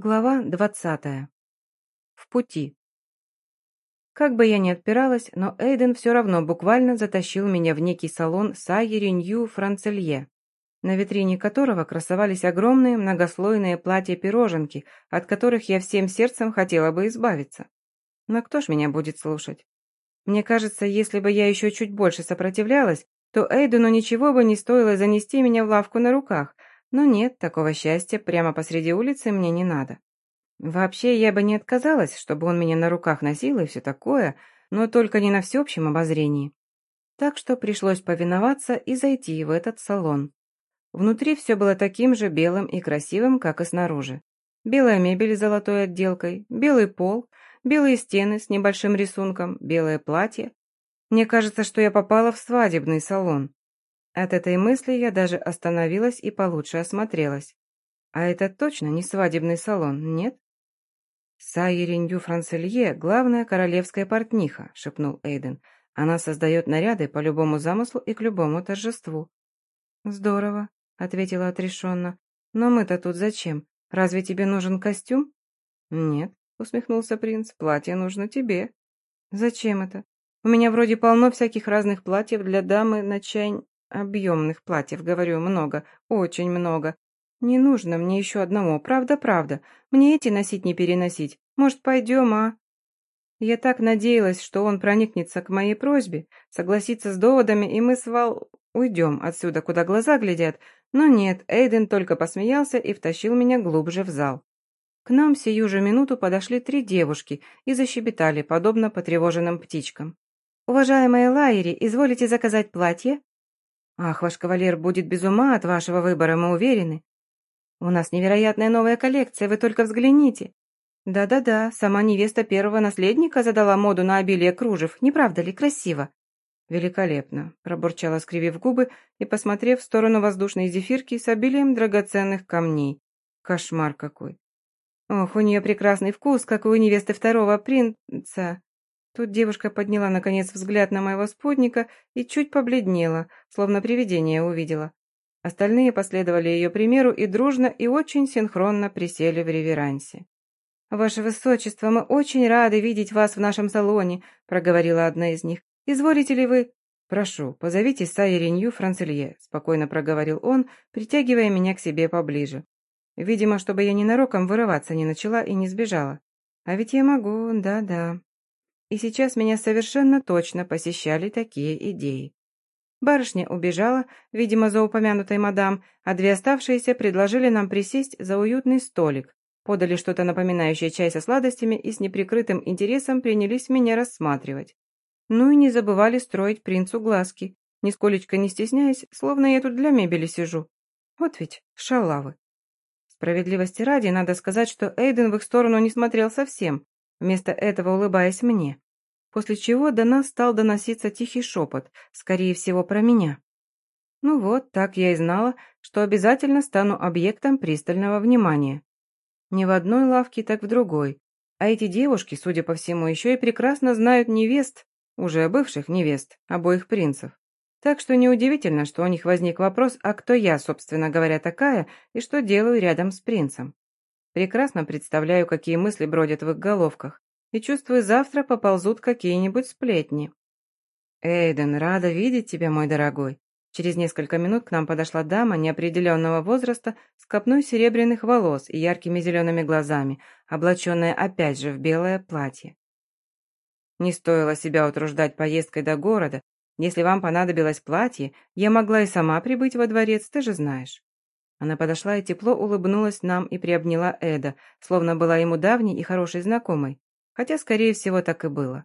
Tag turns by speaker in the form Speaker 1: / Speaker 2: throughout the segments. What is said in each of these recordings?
Speaker 1: Глава двадцатая. В пути. Как бы я ни отпиралась, но Эйден все равно буквально затащил меня в некий салон Сайери Нью Францелье, на витрине которого красовались огромные многослойные платья-пироженки, от которых я всем сердцем хотела бы избавиться. Но кто ж меня будет слушать? Мне кажется, если бы я еще чуть больше сопротивлялась, то Эйдену ничего бы не стоило занести меня в лавку на руках – но нет, такого счастья прямо посреди улицы мне не надо. Вообще, я бы не отказалась, чтобы он меня на руках носил и все такое, но только не на всеобщем обозрении. Так что пришлось повиноваться и зайти в этот салон. Внутри все было таким же белым и красивым, как и снаружи. Белая мебель с золотой отделкой, белый пол, белые стены с небольшим рисунком, белое платье. Мне кажется, что я попала в свадебный салон. От этой мысли я даже остановилась и получше осмотрелась. А это точно не свадебный салон, нет? «Сайеринью Францелье – главная королевская портниха», – шепнул Эйден. «Она создает наряды по любому замыслу и к любому торжеству». «Здорово», – ответила отрешенно. «Но мы-то тут зачем? Разве тебе нужен костюм?» «Нет», – усмехнулся принц, – «платье нужно тебе». «Зачем это? У меня вроде полно всяких разных платьев для дамы на чай... Объемных платьев, говорю, много, очень много. Не нужно мне еще одного, правда-правда. Мне эти носить не переносить. Может, пойдем, а? Я так надеялась, что он проникнется к моей просьбе, согласится с доводами, и мы с Вал уйдем отсюда, куда глаза глядят. Но нет, Эйден только посмеялся и втащил меня глубже в зал. К нам сию же минуту подошли три девушки и защебетали, подобно потревоженным птичкам. «Уважаемая Лайери, изволите заказать платье?» «Ах, ваш кавалер будет без ума от вашего выбора, мы уверены. У нас невероятная новая коллекция, вы только взгляните. Да-да-да, сама невеста первого наследника задала моду на обилие кружев, не правда ли, красиво?» «Великолепно», – пробурчала, скривив губы и посмотрев в сторону воздушной зефирки с обилием драгоценных камней. «Кошмар какой!» «Ох, у нее прекрасный вкус, как у невесты второго принца!» Тут девушка подняла, наконец, взгляд на моего спутника и чуть побледнела, словно привидение увидела. Остальные последовали ее примеру и дружно и очень синхронно присели в реверансе. «Ваше Высочество, мы очень рады видеть вас в нашем салоне», проговорила одна из них. «Изволите ли вы...» «Прошу, позовите Сайери Нью Францелье», спокойно проговорил он, притягивая меня к себе поближе. Видимо, чтобы я ненароком вырываться не начала и не сбежала. А ведь я могу, да-да. И сейчас меня совершенно точно посещали такие идеи. Барышня убежала, видимо, за упомянутой мадам, а две оставшиеся предложили нам присесть за уютный столик, подали что-то напоминающее чай со сладостями и с неприкрытым интересом принялись меня рассматривать. Ну и не забывали строить принцу глазки, нисколечко не стесняясь, словно я тут для мебели сижу. Вот ведь шалавы. Справедливости ради, надо сказать, что Эйден в их сторону не смотрел совсем, вместо этого улыбаясь мне. После чего до нас стал доноситься тихий шепот, скорее всего, про меня. Ну вот, так я и знала, что обязательно стану объектом пристального внимания. Не в одной лавке, так в другой. А эти девушки, судя по всему, еще и прекрасно знают невест, уже бывших невест, обоих принцев. Так что неудивительно, что у них возник вопрос, а кто я, собственно говоря, такая, и что делаю рядом с принцем. Прекрасно представляю, какие мысли бродят в их головках, и чувствую, завтра поползут какие-нибудь сплетни. «Эйден, рада видеть тебя, мой дорогой». Через несколько минут к нам подошла дама неопределенного возраста с копной серебряных волос и яркими зелеными глазами, облаченная опять же в белое платье. Не стоило себя утруждать поездкой до города. Если вам понадобилось платье, я могла и сама прибыть во дворец, ты же знаешь. Она подошла и тепло улыбнулась нам и приобняла Эда, словно была ему давней и хорошей знакомой. Хотя, скорее всего, так и было.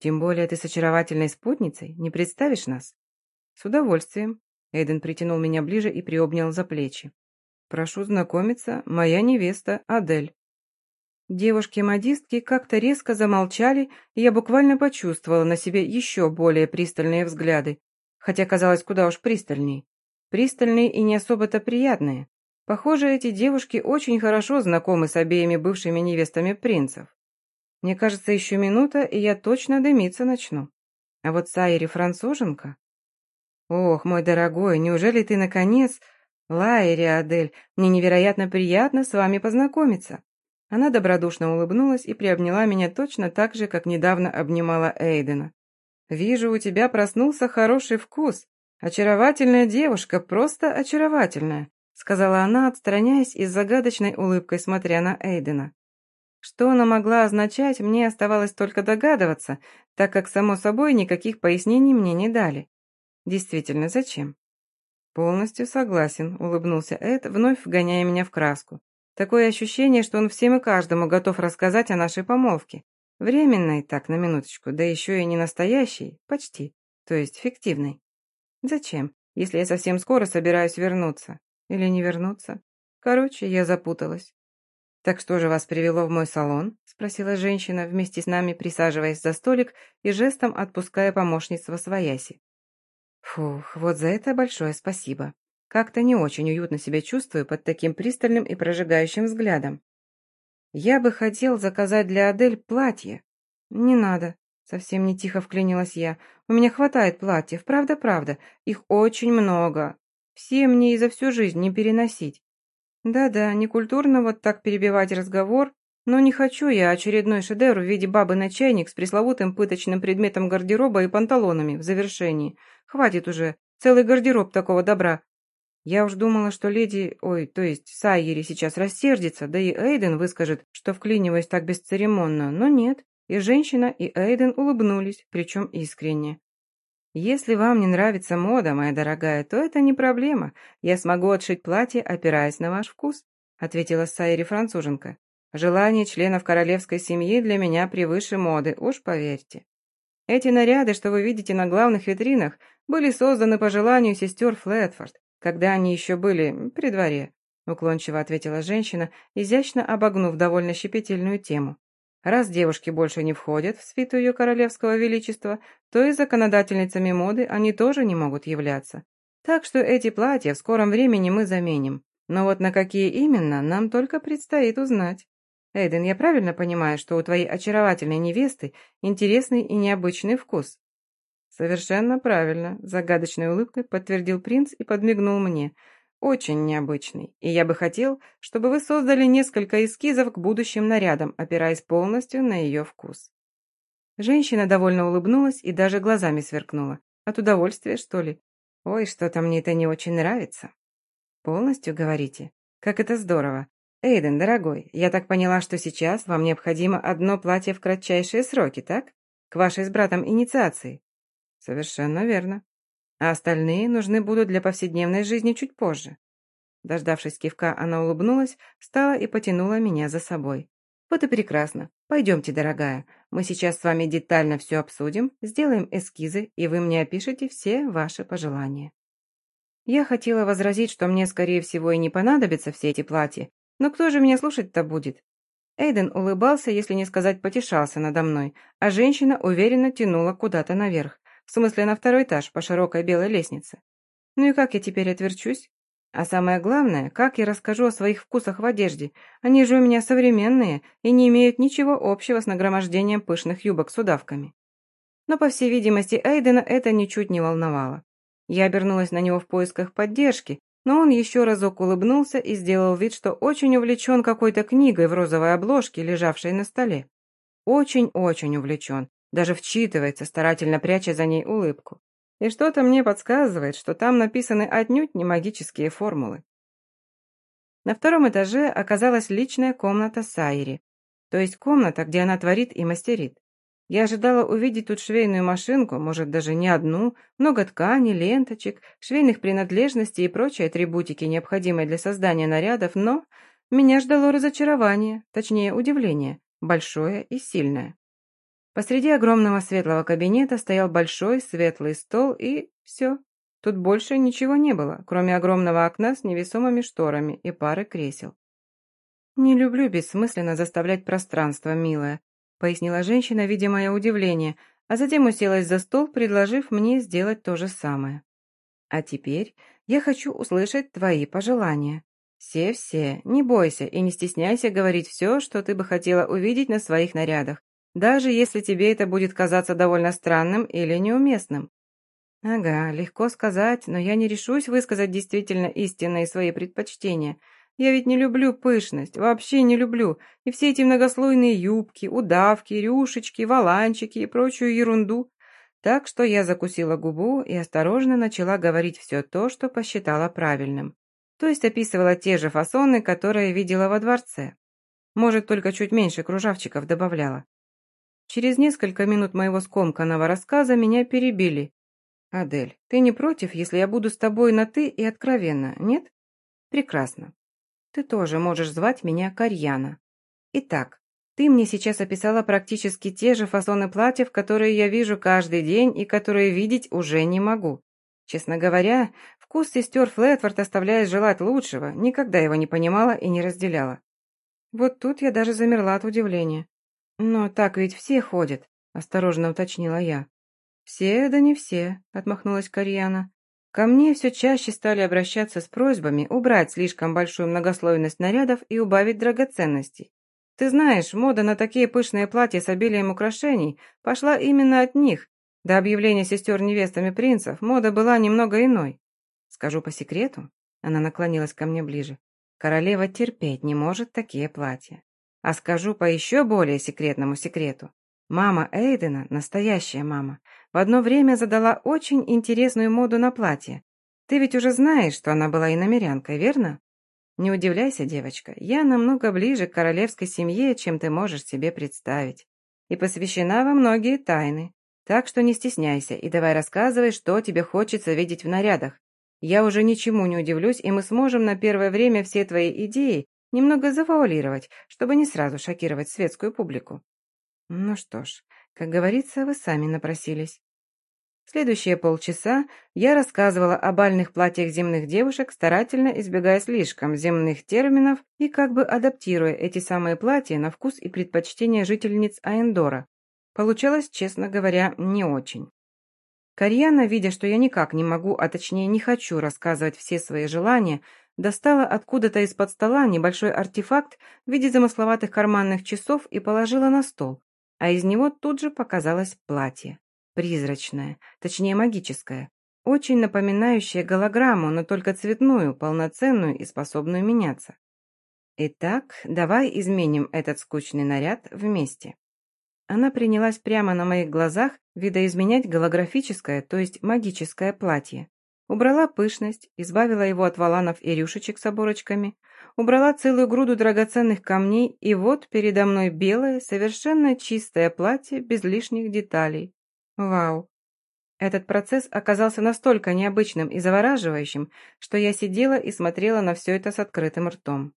Speaker 1: Тем более ты с очаровательной спутницей не представишь нас? С удовольствием. Эйден притянул меня ближе и приобнял за плечи. Прошу знакомиться, моя невеста Адель. Девушки-модистки как-то резко замолчали, и я буквально почувствовала на себе еще более пристальные взгляды, хотя казалось куда уж пристальней. Пристальные и не особо-то приятные. Похоже, эти девушки очень хорошо знакомы с обеими бывшими невестами принцев. Мне кажется, еще минута, и я точно дымиться начну. А вот Сайри француженка? Ох, мой дорогой, неужели ты наконец... Лайри, Адель, мне невероятно приятно с вами познакомиться. Она добродушно улыбнулась и приобняла меня точно так же, как недавно обнимала Эйдена. «Вижу, у тебя проснулся хороший вкус. Очаровательная девушка, просто очаровательная», сказала она, отстраняясь и с загадочной улыбкой смотря на Эйдена. Что она могла означать, мне оставалось только догадываться, так как, само собой, никаких пояснений мне не дали. Действительно, зачем? Полностью согласен, улыбнулся Эд, вновь вгоняя меня в краску. Такое ощущение, что он всем и каждому готов рассказать о нашей помолвке. Временной, так, на минуточку, да еще и не настоящей, почти, то есть фиктивной. Зачем, если я совсем скоро собираюсь вернуться? Или не вернуться? Короче, я запуталась. «Так что же вас привело в мой салон?» – спросила женщина, вместе с нами присаживаясь за столик и жестом отпуская помощницу во свояси. «Фух, вот за это большое спасибо. Как-то не очень уютно себя чувствую под таким пристальным и прожигающим взглядом. Я бы хотел заказать для Адель платье». «Не надо», – совсем не тихо вклинилась я. «У меня хватает платьев, правда-правда. Их очень много. Все мне и за всю жизнь не переносить. Да-да, некультурно вот так перебивать разговор, но не хочу я очередной шедевр в виде бабы на чайник с пресловутым пыточным предметом гардероба и панталонами в завершении. Хватит уже, целый гардероб такого добра. Я уж думала, что леди, ой, то есть Сайери сейчас рассердится, да и Эйден выскажет, что вклиниваясь так бесцеремонно, но нет. И женщина, и Эйден улыбнулись, причем искренне. «Если вам не нравится мода, моя дорогая, то это не проблема. Я смогу отшить платье, опираясь на ваш вкус», ответила Сайри француженка. «Желание членов королевской семьи для меня превыше моды, уж поверьте. Эти наряды, что вы видите на главных витринах, были созданы по желанию сестер Флетфорд, когда они еще были при дворе», уклончиво ответила женщина, изящно обогнув довольно щепетильную тему. Раз девушки больше не входят в свиту ее королевского величества, то и законодательницами моды они тоже не могут являться. Так что эти платья в скором времени мы заменим. Но вот на какие именно, нам только предстоит узнать. Эйден, я правильно понимаю, что у твоей очаровательной невесты интересный и необычный вкус? Совершенно правильно, загадочной улыбкой подтвердил принц и подмигнул мне – очень необычный, и я бы хотел, чтобы вы создали несколько эскизов к будущим нарядам, опираясь полностью на ее вкус». Женщина довольно улыбнулась и даже глазами сверкнула. От удовольствия, что ли? Ой, что-то мне это не очень нравится. Полностью, говорите? Как это здорово. Эйден, дорогой, я так поняла, что сейчас вам необходимо одно платье в кратчайшие сроки, так? К вашей с братом инициации. Совершенно верно а остальные нужны будут для повседневной жизни чуть позже. Дождавшись кивка, она улыбнулась, встала и потянула меня за собой. «Вот и прекрасно. Пойдемте, дорогая. Мы сейчас с вами детально все обсудим, сделаем эскизы, и вы мне опишете все ваши пожелания». Я хотела возразить, что мне, скорее всего, и не понадобятся все эти платья, но кто же меня слушать-то будет? Эйден улыбался, если не сказать потешался надо мной, а женщина уверенно тянула куда-то наверх. В смысле, на второй этаж по широкой белой лестнице. Ну и как я теперь отверчусь? А самое главное, как я расскажу о своих вкусах в одежде? Они же у меня современные и не имеют ничего общего с нагромождением пышных юбок с удавками. Но, по всей видимости, Эйдена это ничуть не волновало. Я обернулась на него в поисках поддержки, но он еще разок улыбнулся и сделал вид, что очень увлечен какой-то книгой в розовой обложке, лежавшей на столе. Очень-очень увлечен, даже вчитывается, старательно пряча за ней улыбку. И что-то мне подсказывает, что там написаны отнюдь не магические формулы. На втором этаже оказалась личная комната Сайри, то есть комната, где она творит и мастерит. Я ожидала увидеть тут швейную машинку, может, даже не одну, много ткани, ленточек, швейных принадлежностей и прочей атрибутики, необходимой для создания нарядов, но меня ждало разочарование, точнее, удивление, большое и сильное. Посреди огромного светлого кабинета стоял большой светлый стол и все. Тут больше ничего не было, кроме огромного окна с невесомыми шторами и пары кресел. «Не люблю бессмысленно заставлять пространство, милая», пояснила женщина, видя мое удивление, а затем уселась за стол, предложив мне сделать то же самое. «А теперь я хочу услышать твои пожелания. Все-все, не бойся и не стесняйся говорить все, что ты бы хотела увидеть на своих нарядах, даже если тебе это будет казаться довольно странным или неуместным. Ага, легко сказать, но я не решусь высказать действительно истинные свои предпочтения. Я ведь не люблю пышность, вообще не люблю. И все эти многослойные юбки, удавки, рюшечки, валанчики и прочую ерунду. Так что я закусила губу и осторожно начала говорить все то, что посчитала правильным. То есть описывала те же фасоны, которые видела во дворце. Может, только чуть меньше кружавчиков добавляла. Через несколько минут моего скомканного рассказа меня перебили. «Адель, ты не против, если я буду с тобой на «ты» и откровенно, нет?» «Прекрасно. Ты тоже можешь звать меня Карьяна. Итак, ты мне сейчас описала практически те же фасоны платьев, которые я вижу каждый день и которые видеть уже не могу. Честно говоря, вкус сестер Флетворд оставляет желать лучшего, никогда его не понимала и не разделяла. Вот тут я даже замерла от удивления. «Но так ведь все ходят», — осторожно уточнила я. «Все, да не все», — отмахнулась Карьяна. Ко мне все чаще стали обращаться с просьбами убрать слишком большую многослойность нарядов и убавить драгоценностей. Ты знаешь, мода на такие пышные платья с обилием украшений пошла именно от них. До объявления сестер невестами принцев мода была немного иной. Скажу по секрету, она наклонилась ко мне ближе, королева терпеть не может такие платья. А скажу по еще более секретному секрету. Мама Эйдена, настоящая мама, в одно время задала очень интересную моду на платье. Ты ведь уже знаешь, что она была иномерянкой, верно? Не удивляйся, девочка, я намного ближе к королевской семье, чем ты можешь себе представить. И посвящена во многие тайны. Так что не стесняйся и давай рассказывай, что тебе хочется видеть в нарядах. Я уже ничему не удивлюсь, и мы сможем на первое время все твои идеи немного завуалировать, чтобы не сразу шокировать светскую публику. Ну что ж, как говорится, вы сами напросились. Следующие полчаса я рассказывала о бальных платьях земных девушек, старательно избегая слишком земных терминов и как бы адаптируя эти самые платья на вкус и предпочтения жительниц Аэндора. Получалось, честно говоря, не очень. Карьяна, видя, что я никак не могу, а точнее не хочу рассказывать все свои желания, достала откуда-то из-под стола небольшой артефакт в виде замысловатых карманных часов и положила на стол, а из него тут же показалось платье. Призрачное, точнее магическое, очень напоминающее голограмму, но только цветную, полноценную и способную меняться. Итак, давай изменим этот скучный наряд вместе. Она принялась прямо на моих глазах видоизменять голографическое, то есть магическое платье. Убрала пышность, избавила его от валанов и рюшечек с оборочками, убрала целую груду драгоценных камней, и вот передо мной белое, совершенно чистое платье без лишних деталей. Вау! Этот процесс оказался настолько необычным и завораживающим, что я сидела и смотрела на все это с открытым ртом.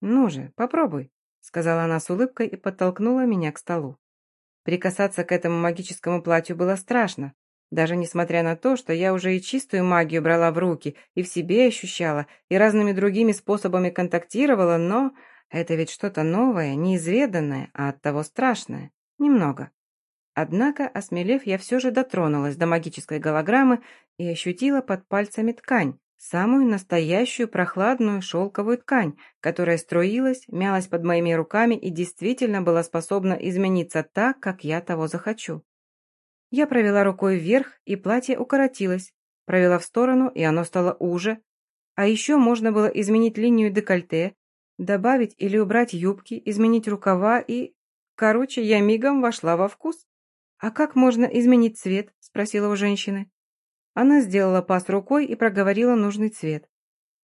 Speaker 1: «Ну же, попробуй», — сказала она с улыбкой и подтолкнула меня к столу. Прикасаться к этому магическому платью было страшно, даже несмотря на то, что я уже и чистую магию брала в руки, и в себе ощущала, и разными другими способами контактировала, но это ведь что-то новое, неизведанное, а оттого страшное. Немного. Однако, осмелев, я все же дотронулась до магической голограммы и ощутила под пальцами ткань, самую настоящую прохладную шелковую ткань, которая струилась, мялась под моими руками и действительно была способна измениться так, как я того захочу. Я провела рукой вверх, и платье укоротилось. Провела в сторону, и оно стало уже. А еще можно было изменить линию декольте, добавить или убрать юбки, изменить рукава и... Короче, я мигом вошла во вкус. «А как можно изменить цвет?» – спросила у женщины. Она сделала пас рукой и проговорила нужный цвет.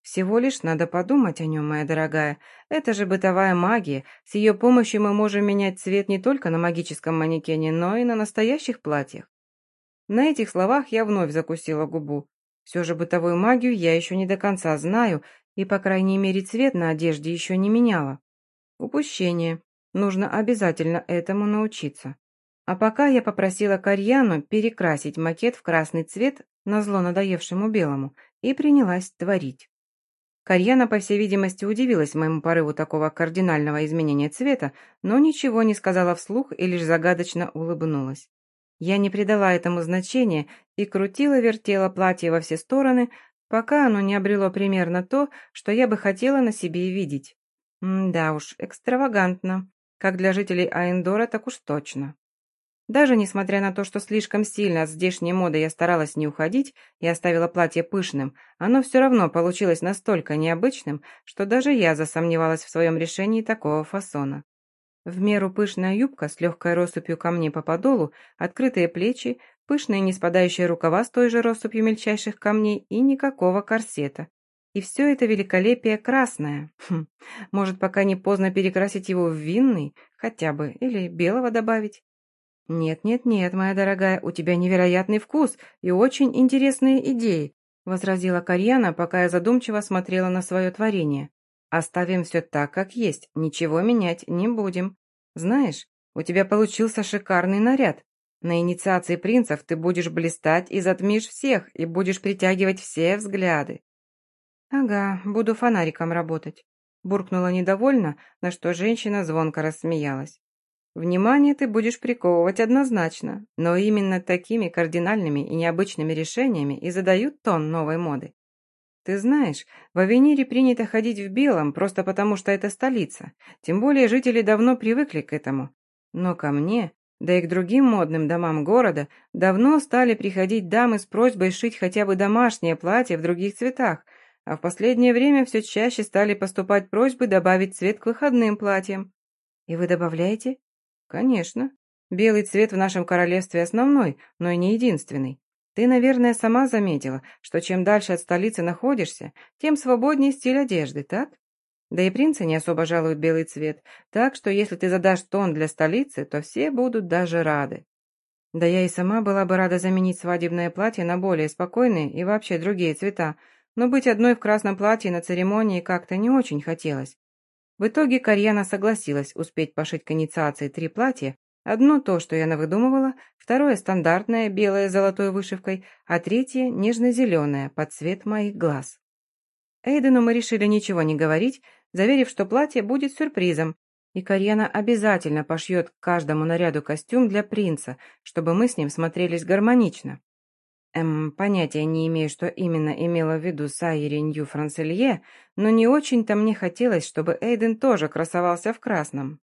Speaker 1: Всего лишь надо подумать о нем, моя дорогая. Это же бытовая магия. С ее помощью мы можем менять цвет не только на магическом манекене, но и на настоящих платьях. На этих словах я вновь закусила губу. Все же бытовую магию я еще не до конца знаю, и, по крайней мере, цвет на одежде еще не меняла. Упущение. Нужно обязательно этому научиться. А пока я попросила Карьяну перекрасить макет в красный цвет, назло надоевшему белому, и принялась творить. Карьяна, по всей видимости, удивилась моему порыву такого кардинального изменения цвета, но ничего не сказала вслух и лишь загадочно улыбнулась. Я не придала этому значения и крутила-вертела платье во все стороны, пока оно не обрело примерно то, что я бы хотела на себе видеть. М да уж, экстравагантно. Как для жителей Аэндора, так уж точно. Даже несмотря на то, что слишком сильно от здешней моды я старалась не уходить и оставила платье пышным, оно все равно получилось настолько необычным, что даже я засомневалась в своем решении такого фасона. В меру пышная юбка с легкой россыпью камней по подолу, открытые плечи, пышные не спадающие рукава с той же россыпью мельчайших камней и никакого корсета. И все это великолепие красное. Хм, может, пока не поздно перекрасить его в винный, хотя бы, или белого добавить. «Нет-нет-нет, моя дорогая, у тебя невероятный вкус и очень интересные идеи», возразила Карьяна, пока я задумчиво смотрела на свое творение. «Оставим все так, как есть, ничего менять не будем. Знаешь, у тебя получился шикарный наряд. На инициации принцев ты будешь блистать и затмишь всех, и будешь притягивать все взгляды. «Ага, буду фонариком работать», – буркнула недовольно, на что женщина звонко рассмеялась. «Внимание ты будешь приковывать однозначно, но именно такими кардинальными и необычными решениями и задают тон новой моды. Ты знаешь, в Авенире принято ходить в белом просто потому, что это столица, тем более жители давно привыкли к этому. Но ко мне, да и к другим модным домам города, давно стали приходить дамы с просьбой шить хотя бы домашнее платье в других цветах – а в последнее время все чаще стали поступать просьбы добавить цвет к выходным платьям. И вы добавляете? Конечно. Белый цвет в нашем королевстве основной, но и не единственный. Ты, наверное, сама заметила, что чем дальше от столицы находишься, тем свободнее стиль одежды, так? Да и принцы не особо жалуют белый цвет, так что если ты задашь тон для столицы, то все будут даже рады. Да я и сама была бы рада заменить свадебное платье на более спокойные и вообще другие цвета, но быть одной в красном платье на церемонии как-то не очень хотелось. В итоге Карьяна согласилась успеть пошить к инициации три платья, одно то, что я навыдумывала, второе стандартное, белое с золотой вышивкой, а третье нежно-зеленое, под цвет моих глаз. Эйдену мы решили ничего не говорить, заверив, что платье будет сюрпризом, и Карьяна обязательно пошьет к каждому наряду костюм для принца, чтобы мы с ним смотрелись гармонично. Эм, понятия не имею, что именно имела в виду Сайери Нью Францелье, но не очень-то мне хотелось, чтобы Эйден тоже красовался в красном.